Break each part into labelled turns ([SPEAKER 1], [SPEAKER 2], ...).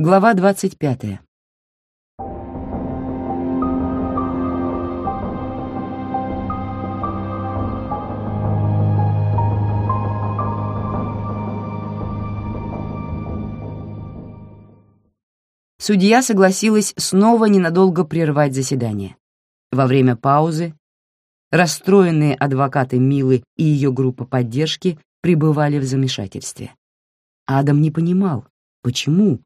[SPEAKER 1] Глава 25. Судья согласилась снова ненадолго прервать заседание. Во время паузы расстроенные адвокаты Милы и ее группа поддержки пребывали в замешательстве. Адам не понимал, почему,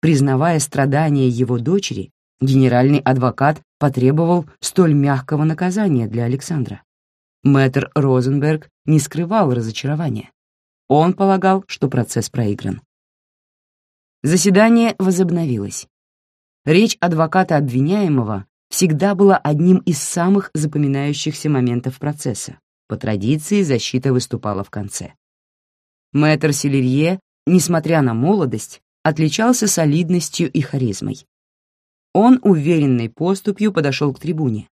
[SPEAKER 1] признавая страдания его дочери, генеральный адвокат потребовал столь мягкого наказания для Александра. Мэтр Розенберг не скрывал разочарования. Он полагал, что процесс проигран. Заседание возобновилось. Речь адвоката обвиняемого всегда была одним из самых запоминающихся моментов процесса. По традиции защита выступала в конце. Мэтр Селерье, несмотря на молодость, отличался солидностью и харизмой. Он уверенной поступью подошел к трибуне.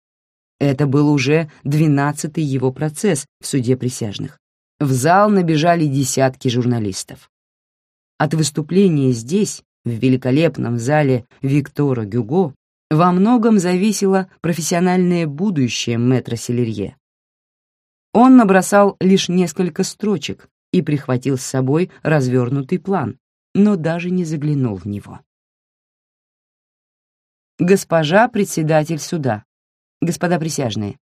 [SPEAKER 1] Это был уже двенадцатый его процесс в суде присяжных. В зал набежали десятки журналистов. От выступления здесь, в великолепном зале Виктора Гюго, во многом зависело профессиональное будущее мэтра Селерье. Он набросал лишь несколько строчек и прихватил с собой развернутый план, но даже не заглянул в него. Госпожа председатель суда, господа присяжные,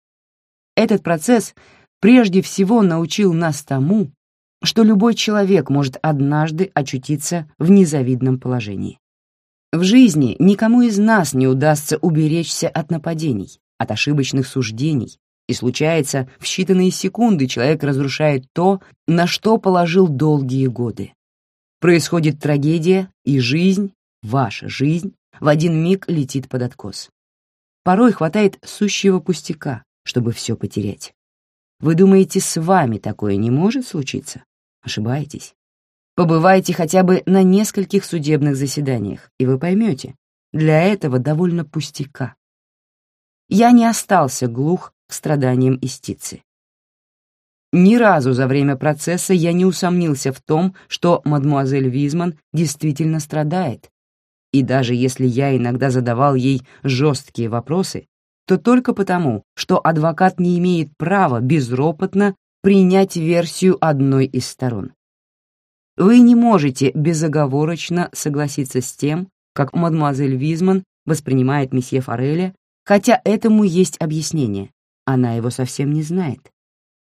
[SPEAKER 1] этот процесс прежде всего научил нас тому, что любой человек может однажды очутиться в незавидном положении. В жизни никому из нас не удастся уберечься от нападений, от ошибочных суждений, и случается, в считанные секунды человек разрушает то, на что положил долгие годы. Происходит трагедия, и жизнь, ваша жизнь, в один миг летит под откос. Порой хватает сущего пустяка, чтобы все потерять. Вы думаете, с вами такое не может случиться? Ошибаетесь. Побывайте хотя бы на нескольких судебных заседаниях, и вы поймете, для этого довольно пустяка. Я не остался глух к страданиям истицы. Ни разу за время процесса я не усомнился в том, что мадмуазель Визман действительно страдает, и даже если я иногда задавал ей жесткие вопросы, то только потому, что адвокат не имеет права безропотно принять версию одной из сторон. Вы не можете безоговорочно согласиться с тем, как мадемуазель Визман воспринимает месье Фореля, хотя этому есть объяснение, она его совсем не знает.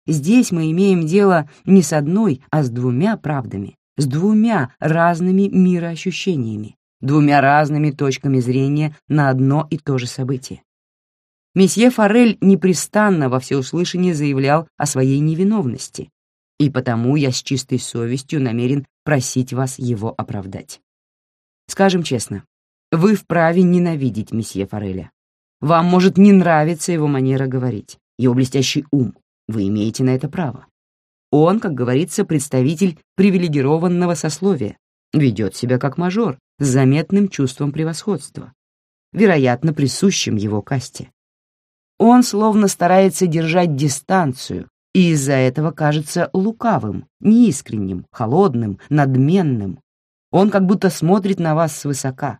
[SPEAKER 1] Здесь мы имеем дело не с одной, а с двумя правдами, с двумя разными мироощущениями, двумя разными точками зрения на одно и то же событие. Месье Форель непрестанно во всеуслышание заявлял о своей невиновности, и потому я с чистой совестью намерен просить вас его оправдать. Скажем честно, вы вправе ненавидеть месье Фореля. Вам может не нравиться его манера говорить, его блестящий ум. Вы имеете на это право. Он, как говорится, представитель привилегированного сословия, ведет себя как мажор с заметным чувством превосходства, вероятно, присущим его касте. Он словно старается держать дистанцию и из-за этого кажется лукавым, неискренним, холодным, надменным. Он как будто смотрит на вас свысока.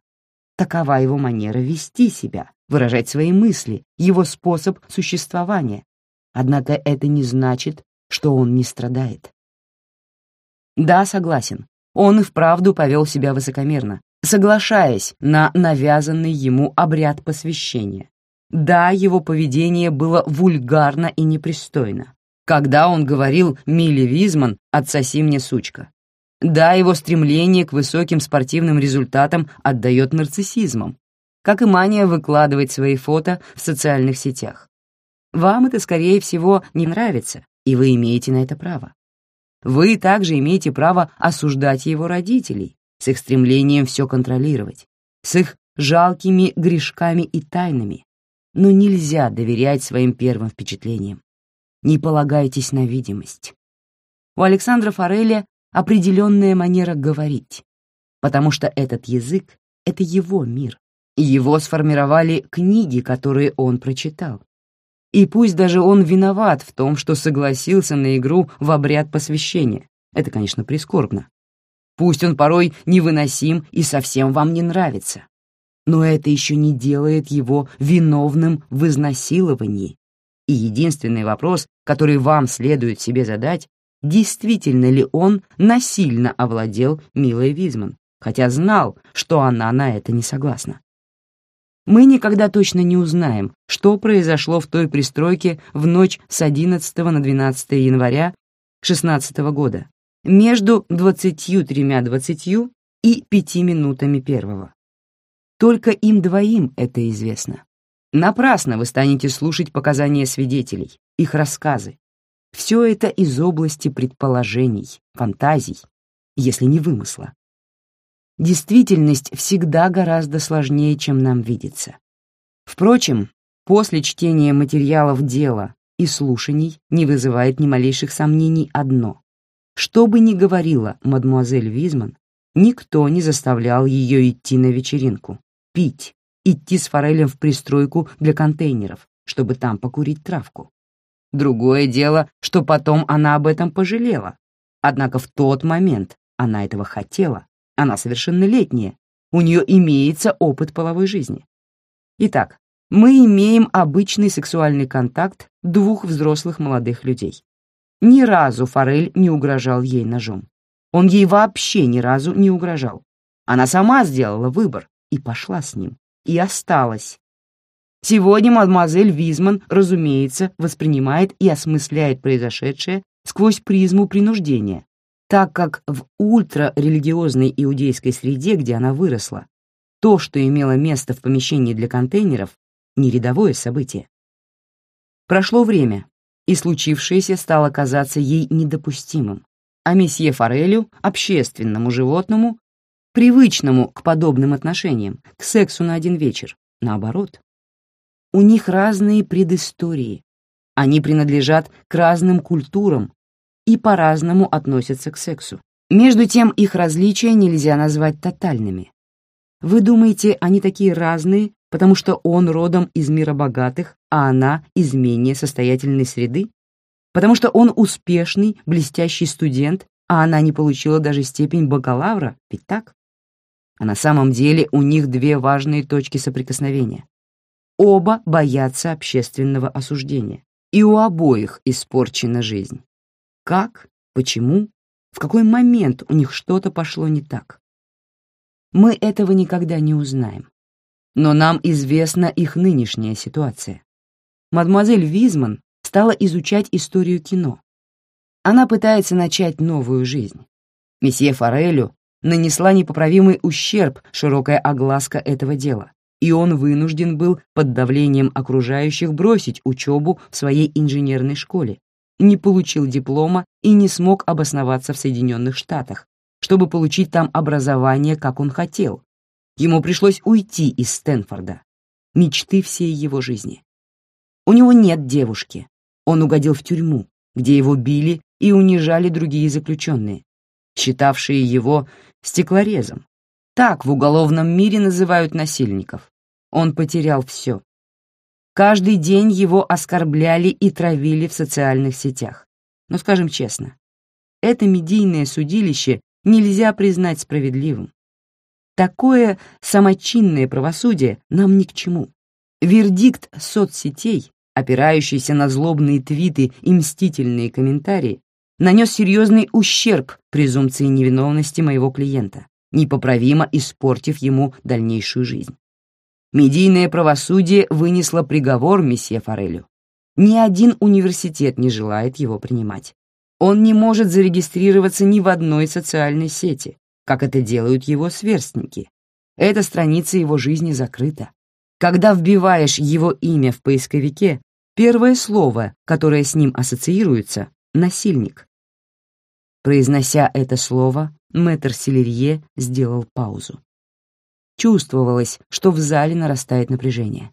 [SPEAKER 1] Такова его манера вести себя, выражать свои мысли, его способ существования. Однако это не значит, что он не страдает. Да, согласен, он и вправду повел себя высокомерно, соглашаясь на навязанный ему обряд посвящения, да, его поведение было вульгарно и непристойно. Когда он говорил «Милли Визман, отсоси мне, сучка». Да, его стремление к высоким спортивным результатам отдает нарциссизмом, как и мания выкладывать свои фото в социальных сетях. Вам это, скорее всего, не нравится, и вы имеете на это право. Вы также имеете право осуждать его родителей с их стремлением все контролировать, с их жалкими грешками и тайнами, но нельзя доверять своим первым впечатлениям. Не полагайтесь на видимость. У Александра Фореля определенная манера говорить, потому что этот язык — это его мир, его сформировали книги, которые он прочитал. И пусть даже он виноват в том, что согласился на игру в обряд посвящения, это, конечно, прискорбно. Пусть он порой невыносим и совсем вам не нравится. Но это еще не делает его виновным в изнасиловании. И единственный вопрос, который вам следует себе задать, действительно ли он насильно овладел Милой Визман, хотя знал, что она на это не согласна. Мы никогда точно не узнаем, что произошло в той пристройке в ночь с 11 на 12 января 16 года, между 23.20 и 5 минутами первого. Только им двоим это известно. Напрасно вы станете слушать показания свидетелей, их рассказы. Все это из области предположений, фантазий, если не вымысла. Действительность всегда гораздо сложнее, чем нам видится. Впрочем, после чтения материалов дела и слушаний не вызывает ни малейших сомнений одно. Что бы ни говорила мадмуазель Визман, никто не заставлял ее идти на вечеринку, пить, идти с форелем в пристройку для контейнеров, чтобы там покурить травку. Другое дело, что потом она об этом пожалела. Однако в тот момент она этого хотела. Она совершеннолетняя, у нее имеется опыт половой жизни. Итак, мы имеем обычный сексуальный контакт двух взрослых молодых людей. Ни разу Форель не угрожал ей ножом. Он ей вообще ни разу не угрожал. Она сама сделала выбор и пошла с ним. И осталась. Сегодня мадемуазель Визман, разумеется, воспринимает и осмысляет произошедшее сквозь призму принуждения, так как в ультрарелигиозной иудейской среде, где она выросла, то, что имело место в помещении для контейнеров, не рядовое событие. Прошло время, и случившееся стало казаться ей недопустимым, а месье Форелю, общественному животному, привычному к подобным отношениям, к сексу на один вечер, наоборот. У них разные предыстории, они принадлежат к разным культурам и по-разному относятся к сексу. Между тем их различия нельзя назвать тотальными. Вы думаете, они такие разные, потому что он родом из мира богатых, а она из менее состоятельной среды? Потому что он успешный, блестящий студент, а она не получила даже степень бакалавра, ведь так? А на самом деле у них две важные точки соприкосновения. Оба боятся общественного осуждения, и у обоих испорчена жизнь. Как? Почему? В какой момент у них что-то пошло не так? Мы этого никогда не узнаем но нам известна их нынешняя ситуация. Мадемуазель Визман стала изучать историю кино. Она пытается начать новую жизнь. Месье Форелю нанесла непоправимый ущерб широкая огласка этого дела, и он вынужден был под давлением окружающих бросить учебу в своей инженерной школе, не получил диплома и не смог обосноваться в Соединенных Штатах, чтобы получить там образование, как он хотел, Ему пришлось уйти из Стэнфорда, мечты всей его жизни. У него нет девушки. Он угодил в тюрьму, где его били и унижали другие заключенные, считавшие его стеклорезом. Так в уголовном мире называют насильников. Он потерял все. Каждый день его оскорбляли и травили в социальных сетях. Но скажем честно, это медийное судилище нельзя признать справедливым. Такое самочинное правосудие нам ни к чему. Вердикт соцсетей, опирающийся на злобные твиты и мстительные комментарии, нанес серьезный ущерб презумпции невиновности моего клиента, непоправимо испортив ему дальнейшую жизнь. Медийное правосудие вынесло приговор месье Форелю. Ни один университет не желает его принимать. Он не может зарегистрироваться ни в одной социальной сети, как это делают его сверстники. Эта страница его жизни закрыта. Когда вбиваешь его имя в поисковике, первое слово, которое с ним ассоциируется — «насильник». Произнося это слово, мэтр Селерье сделал паузу. Чувствовалось, что в зале нарастает напряжение.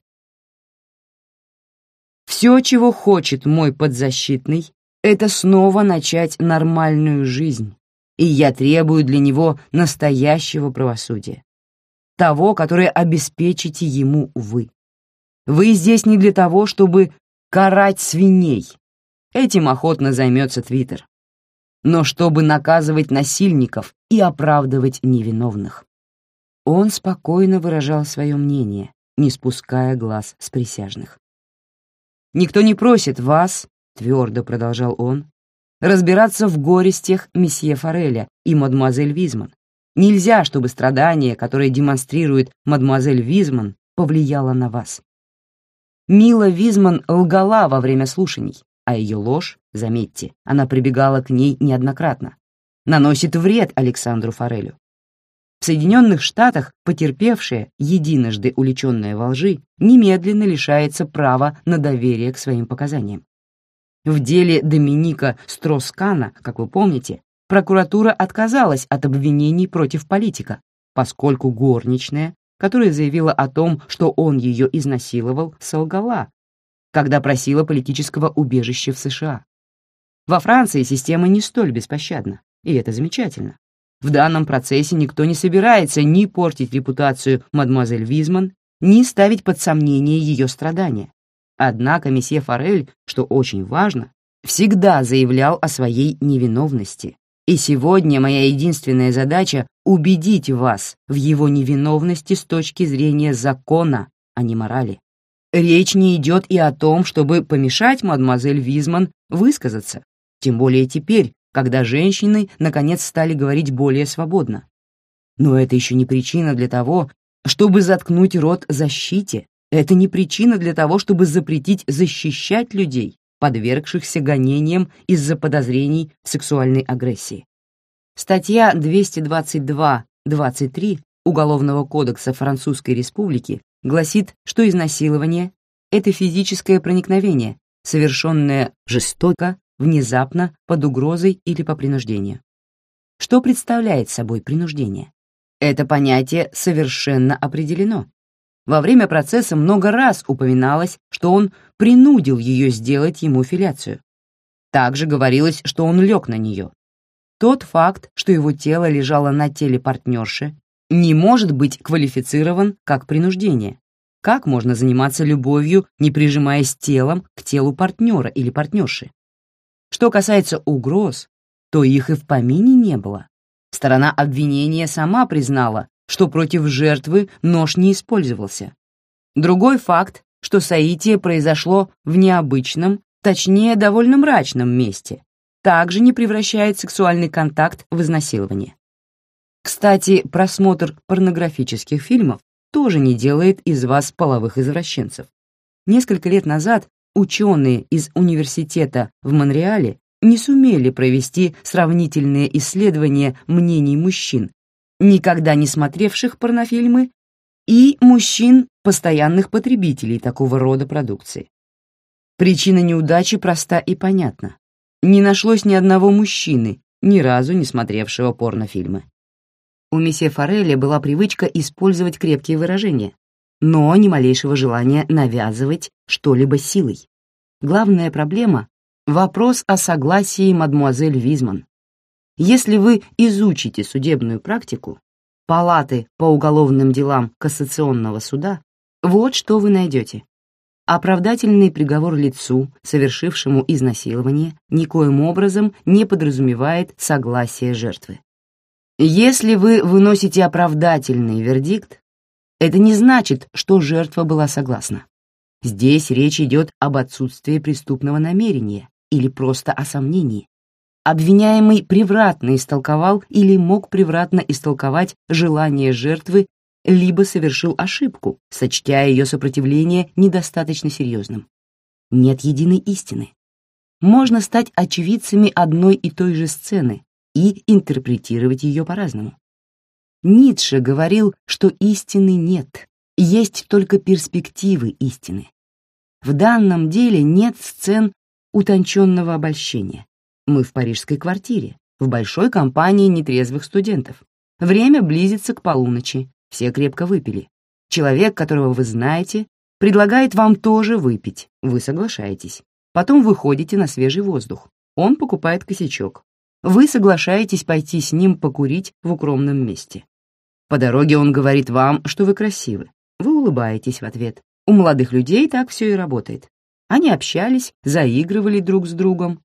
[SPEAKER 1] «Все, чего хочет мой подзащитный, это снова начать нормальную жизнь, и я требую для него настоящего правосудия. Того, которое обеспечите ему вы. Вы здесь не для того, чтобы карать свиней. Этим охотно займется Твиттер. но чтобы наказывать насильников и оправдывать невиновных. Он спокойно выражал свое мнение, не спуская глаз с присяжных. «Никто не просит вас», — твердо продолжал он, «разбираться в горестях месье Фореля и мадемуазель Визман. Нельзя, чтобы страдание, которое демонстрирует мадемуазель Визман, повлияло на вас. Мила Визман лгала во время слушаний, а ее ложь, заметьте, она прибегала к ней неоднократно, наносит вред Александру Форелю. В Соединенных Штатах потерпевшая, единожды уличенная во лжи, немедленно лишается права на доверие к своим показаниям. В деле Доминика Строскана, как вы помните, прокуратура отказалась от обвинений против политика, поскольку горничная, которая заявила о том, что он ее изнасиловал, солгала, когда просила политического убежища в США. Во Франции система не столь беспощадна, и это замечательно. В данном процессе никто не собирается ни портить репутацию мадемуазель Визман, ни ставить под сомнение ее страдания. Однако месье Форель, что очень важно, всегда заявлял о своей невиновности, и сегодня моя единственная задача — убедить вас в его невиновности с точки зрения закона, а не морали. Речь не идет и о том, чтобы помешать мадемуазель Визман высказаться, тем более теперь, когда женщины наконец стали говорить более свободно. Но это еще не причина для того, чтобы заткнуть рот защите, это не причина для того, чтобы запретить защищать людей, подвергшихся гонениям из-за подозрений в сексуальной агрессии. Статья 222.23 Уголовного кодекса Французской Республики гласит, что изнасилование — это физическое проникновение, совершенное жестоко, внезапно, под угрозой или по принуждению. Что представляет собой принуждение? Это понятие совершенно определено. Во время процесса много раз упоминалось, что он принудил ее сделать ему филяцию. Также говорилось, что он лег на нее. Тот факт, что его тело лежало на теле партнерши, не может быть квалифицирован как принуждение. Как можно заниматься любовью, не прижимаясь телом к телу партнера или партнерши? Что касается угроз, то их и в помине не было. Сторона обвинения сама признала, что против жертвы нож не использовался. Другой факт, что соитие произошло в необычном, точнее, довольно мрачном месте, также не превращает сексуальный контакт в изнасилование. Кстати, просмотр порнографических фильмов тоже не делает из вас половых извращенцев. Несколько лет назад ученые из университета в Монреале не сумели провести сравнительные исследования мнений мужчин, никогда не смотревших порнофильмы, и мужчин, постоянных потребителей такого рода продукции. Причина неудачи проста и понятна. Не нашлось ни одного мужчины, ни разу не смотревшего порнофильмы. У месье Фореля была привычка использовать крепкие выражения, но ни малейшего желания навязывать что-либо силой. Главная проблема — вопрос о согласии мадмуазель Визман. Если вы изучите судебную практику, палаты по уголовным делам Кассационного суда, вот что вы найдете. Оправдательный приговор лицу, совершившему изнасилование, никоим образом не подразумевает согласие жертвы. Если вы выносите оправдательный вердикт, это не значит, что жертва была согласна. Здесь речь идет об отсутствии преступного намерения или просто о сомнении. Обвиняемый превратно истолковал или мог превратно истолковать желание жертвы либо совершил ошибку, сочтя ее сопротивление недостаточно серьезным. Нет единой истины. Можно стать очевидцами одной и той же сцены и интерпретировать ее по-разному. Ницше говорил, что истины нет, есть только перспективы истины. В данном деле нет сцен утонченного обольщения. Мы в парижской квартире, в большой компании нетрезвых студентов. Время близится к полуночи, все крепко выпили. Человек, которого вы знаете, предлагает вам тоже выпить. Вы соглашаетесь. Потом выходите на свежий воздух. Он покупает косячок. Вы соглашаетесь пойти с ним покурить в укромном месте. По дороге он говорит вам, что вы красивы. Вы улыбаетесь в ответ. У молодых людей так все и работает. Они общались, заигрывали друг с другом.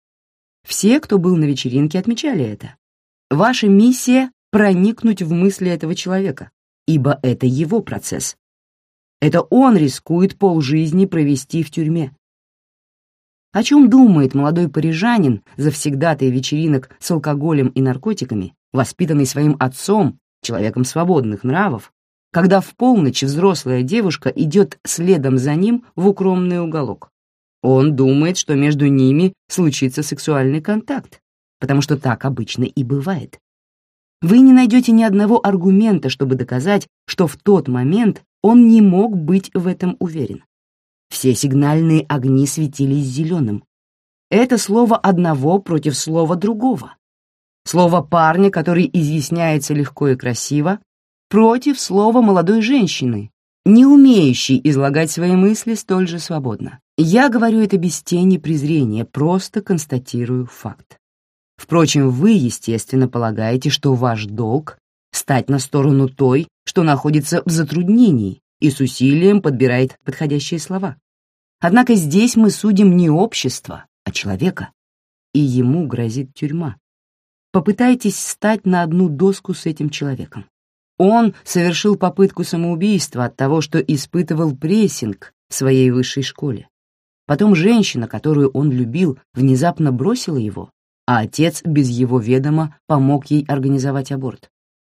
[SPEAKER 1] Все, кто был на вечеринке, отмечали это. Ваша миссия — проникнуть в мысли этого человека, ибо это его процесс. Это он рискует полжизни провести в тюрьме. О чем думает молодой парижанин, завсегдатый вечеринок с алкоголем и наркотиками, воспитанный своим отцом, человеком свободных нравов, когда в полночь взрослая девушка идет следом за ним в укромный уголок? Он думает, что между ними случится сексуальный контакт, потому что так обычно и бывает. Вы не найдете ни одного аргумента, чтобы доказать, что в тот момент он не мог быть в этом уверен. Все сигнальные огни светились зеленым. Это слово одного против слова другого. Слово парня, который изъясняется легко и красиво, против слова молодой женщины, не умеющей излагать свои мысли столь же свободно. Я говорю это без тени презрения, просто констатирую факт. Впрочем, вы, естественно, полагаете, что ваш долг — стать на сторону той, что находится в затруднении и с усилием подбирает подходящие слова. Однако здесь мы судим не общество, а человека, и ему грозит тюрьма. Попытайтесь встать на одну доску с этим человеком. Он совершил попытку самоубийства от того, что испытывал прессинг в своей высшей школе. Потом женщина, которую он любил, внезапно бросила его, а отец без его ведома помог ей организовать аборт.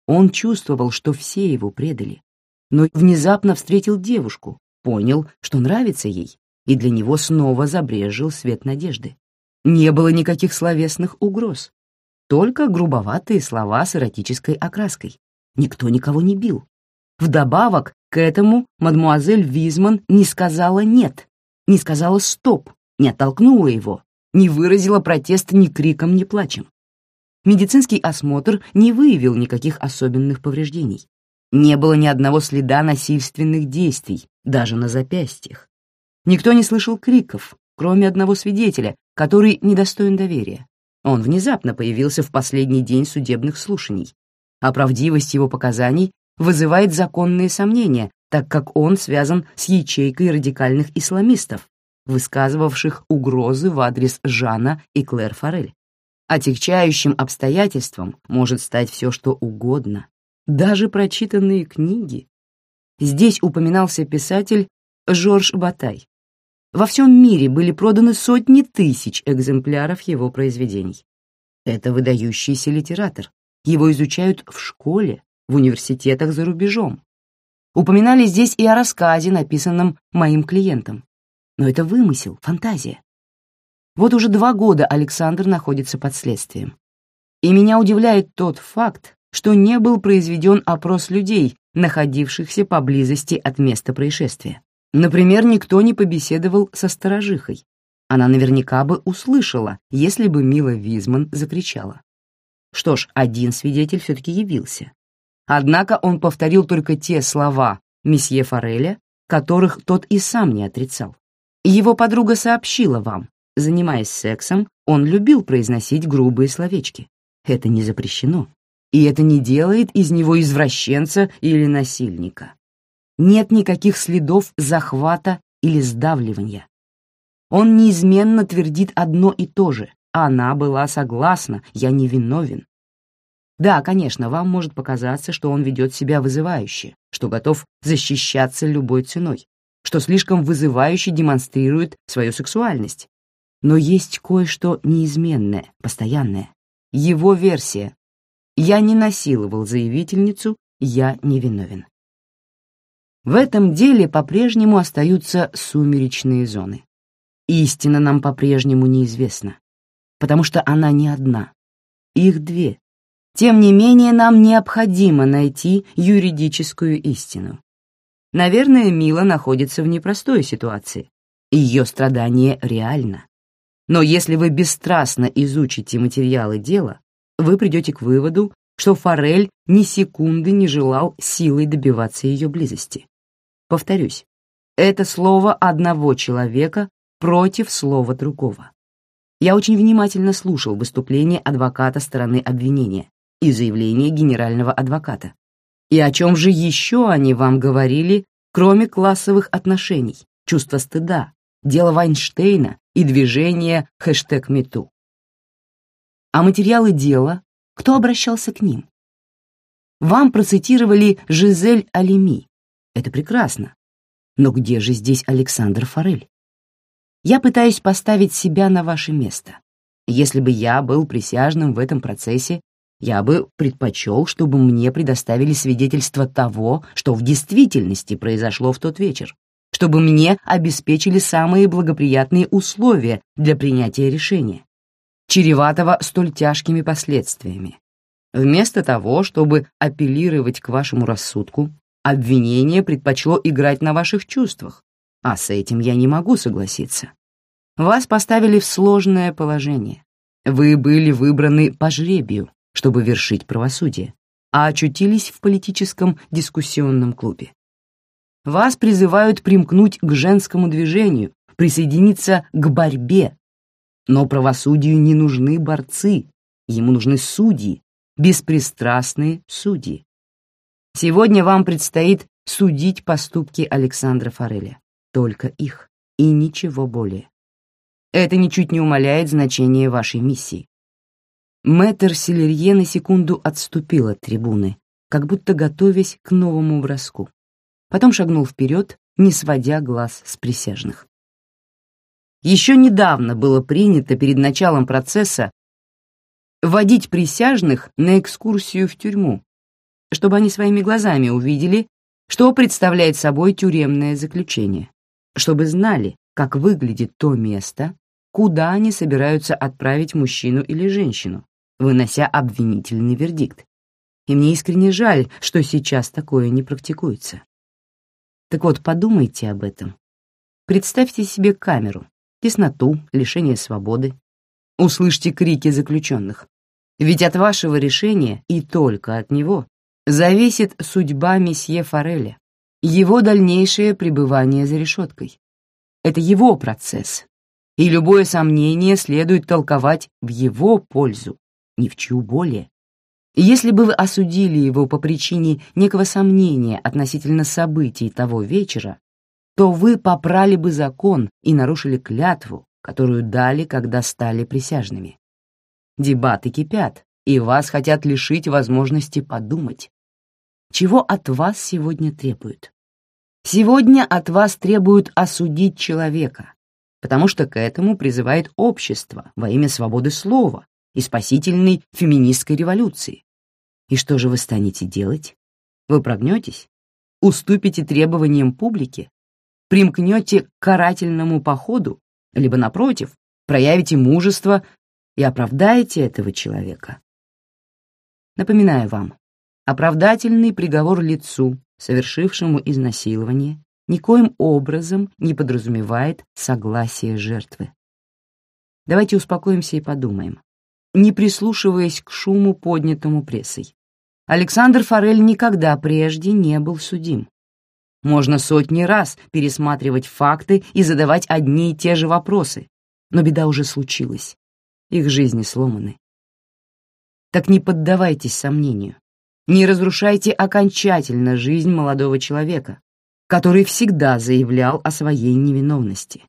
[SPEAKER 1] Он чувствовал, что все его предали, но внезапно встретил девушку, понял, что нравится ей, и для него снова забрежил свет надежды. Не было никаких словесных угроз, только грубоватые слова с эротической окраской. Никто никого не бил. Вдобавок к этому мадмуазель Визман не сказала «нет», не сказала «стоп», не оттолкнула его, не выразила протеста ни криком, ни плачем. Медицинский осмотр не выявил никаких особенных повреждений. Не было ни одного следа насильственных действий, даже на запястьях. Никто не слышал криков, кроме одного свидетеля, который недостоин доверия. Он внезапно появился в последний день судебных слушаний, а правдивость его показаний вызывает законные сомнения, так как он связан с ячейкой радикальных исламистов, высказывавших угрозы в адрес Жана и Клэр Форель. Отягчающим обстоятельством может стать все, что угодно, даже прочитанные книги. Здесь упоминался писатель Жорж Батай. Во всем мире были проданы сотни тысяч экземпляров его произведений. Это выдающийся литератор. Его изучают в школе, в университетах за рубежом. Упоминали здесь и о рассказе, написанном моим клиентом. Но это вымысел, фантазия. Вот уже два года Александр находится под следствием. И меня удивляет тот факт, что не был произведен опрос людей, находившихся поблизости от места происшествия. Например, никто не побеседовал со сторожихой. Она наверняка бы услышала, если бы Мила Визман закричала. Что ж, один свидетель все-таки явился. Однако он повторил только те слова месье Фореля, которых тот и сам не отрицал. Его подруга сообщила вам, занимаясь сексом, он любил произносить грубые словечки. Это не запрещено. И это не делает из него извращенца или насильника нет никаких следов захвата или сдавливания. Он неизменно твердит одно и то же. Она была согласна, я не виновен. Да, конечно, вам может показаться, что он ведет себя вызывающе, что готов защищаться любой ценой, что слишком вызывающе демонстрирует свою сексуальность. Но есть кое-что неизменное, постоянное. Его версия. Я не насиловал заявительницу, я не виновен. В этом деле по-прежнему остаются сумеречные зоны. Истина нам по-прежнему неизвестна, потому что она не одна. Их две. Тем не менее, нам необходимо найти юридическую истину. Наверное, Мила находится в непростой ситуации. Ее страдание реально. Но если вы бесстрастно изучите материалы дела, вы придете к выводу, что Форель ни секунды не желал силой добиваться ее близости. Повторюсь, это слово одного человека против слова другого. Я очень внимательно слушал выступление адвоката стороны обвинения и заявление генерального адвоката. И о чем же еще они вам говорили, кроме классовых отношений, чувства стыда, дела Вайнштейна и движения хэштег #MeToo? А материалы дела, кто обращался к ним? Вам процитировали Жизель Алими. Это прекрасно. Но где же здесь Александр Форель? Я пытаюсь поставить себя на ваше место. Если бы я был присяжным в этом процессе, я бы предпочел, чтобы мне предоставили свидетельство того, что в действительности произошло в тот вечер, чтобы мне обеспечили самые благоприятные условия для принятия решения, чреватого столь тяжкими последствиями. Вместо того, чтобы апеллировать к вашему рассудку, обвинение предпочло играть на ваших чувствах, а с этим я не могу согласиться. Вас поставили в сложное положение. Вы были выбраны по жребию, чтобы вершить правосудие, а очутились в политическом дискуссионном клубе. Вас призывают примкнуть к женскому движению, присоединиться к борьбе. Но правосудию не нужны борцы, ему нужны судьи, беспристрастные судьи. Сегодня вам предстоит судить поступки Александра Фореля, только их, и ничего более. Это ничуть не умаляет значение вашей миссии. Мэтр Селерье на секунду отступил от трибуны, как будто готовясь к новому броску. Потом шагнул вперед, не сводя глаз с присяжных. Еще недавно было принято перед началом процесса водить присяжных на экскурсию в тюрьму, чтобы они своими глазами увидели, что представляет собой тюремное заключение, чтобы знали, как выглядит то место, куда они собираются отправить мужчину или женщину, вынося обвинительный вердикт. И мне искренне жаль, что сейчас такое не практикуется. Так вот, подумайте об этом. Представьте себе камеру, тесноту, лишение свободы. Услышьте крики заключенных. Ведь от вашего решения, и только от него, зависит судьба месье Фореля, его дальнейшее пребывание за решеткой. Это его процесс, и любое сомнение следует толковать в его пользу, ни в чью более. Если бы вы осудили его по причине некого сомнения относительно событий того вечера, то вы попрали бы закон и нарушили клятву, которую дали, когда стали присяжными. Дебаты кипят, и вас хотят лишить возможности подумать. Чего от вас сегодня требуют? Сегодня от вас требуют осудить человека, потому что к этому призывает общество во имя свободы слова, и спасительной феминистской революции. И что же вы станете делать? Вы прогнетесь? Уступите требованиям публики? Примкнете к карательному походу? Либо, напротив, проявите мужество и оправдаете этого человека? Напоминаю вам, оправдательный приговор лицу, совершившему изнасилование, никоим образом не подразумевает согласие жертвы. Давайте успокоимся и подумаем, не прислушиваясь к шуму, поднятому прессой. Александр Форель никогда прежде не был судим. Можно сотни раз пересматривать факты и задавать одни и те же вопросы, но беда уже случилась. Их жизни сломаны. Так не поддавайтесь сомнению. Не разрушайте окончательно жизнь молодого человека, который всегда заявлял о своей невиновности.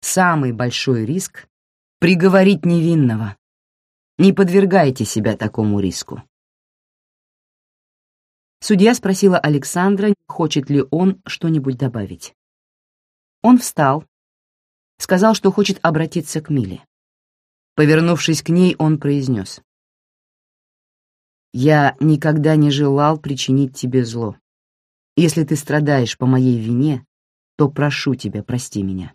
[SPEAKER 1] Самый большой риск — приговорить невинного, не подвергайте себя такому риску. Судья спросила Александра, хочет ли он что-нибудь добавить. Он встал, сказал, что хочет обратиться к Миле. Повернувшись к ней, он произнес. «Я никогда не желал причинить тебе зло. Если ты страдаешь по моей вине, то прошу тебя, прости меня».